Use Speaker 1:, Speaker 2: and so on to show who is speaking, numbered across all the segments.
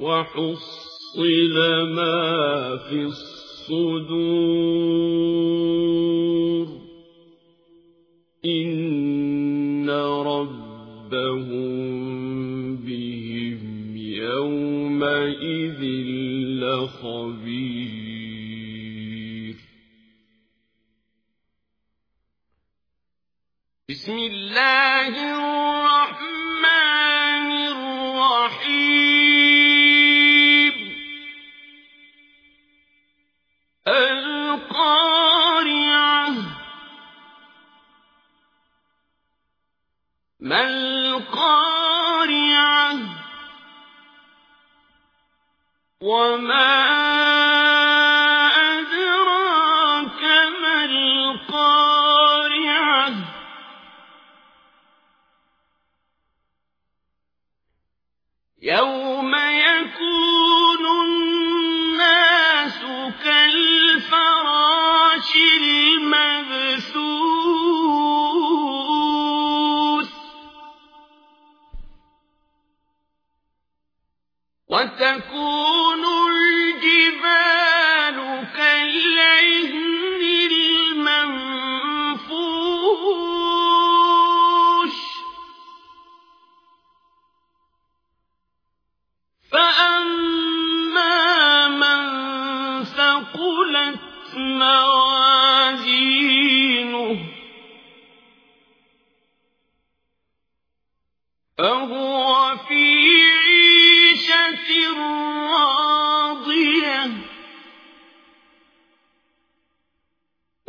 Speaker 1: وحصل ما في الصدور. إن ربهم بهم يومئذ لخبير. بسم الله الرحمن ما القارعة وما أدراك ما القارعة يوم يكون وتكون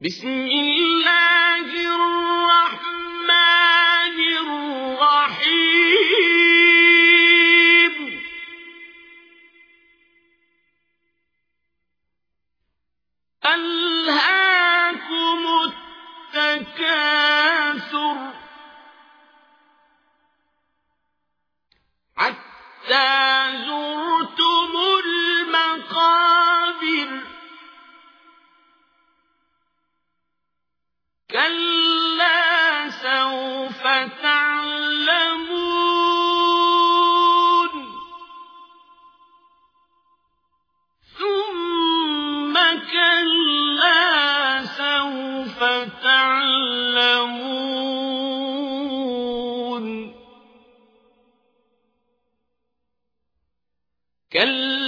Speaker 1: بسم الله الرحمن الرحيم. ألهاكم التكاثر حتى كلا ثم كلا سوف تعلمون كلا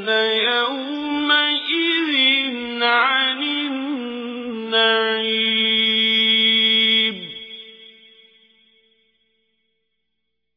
Speaker 1: إِنَّ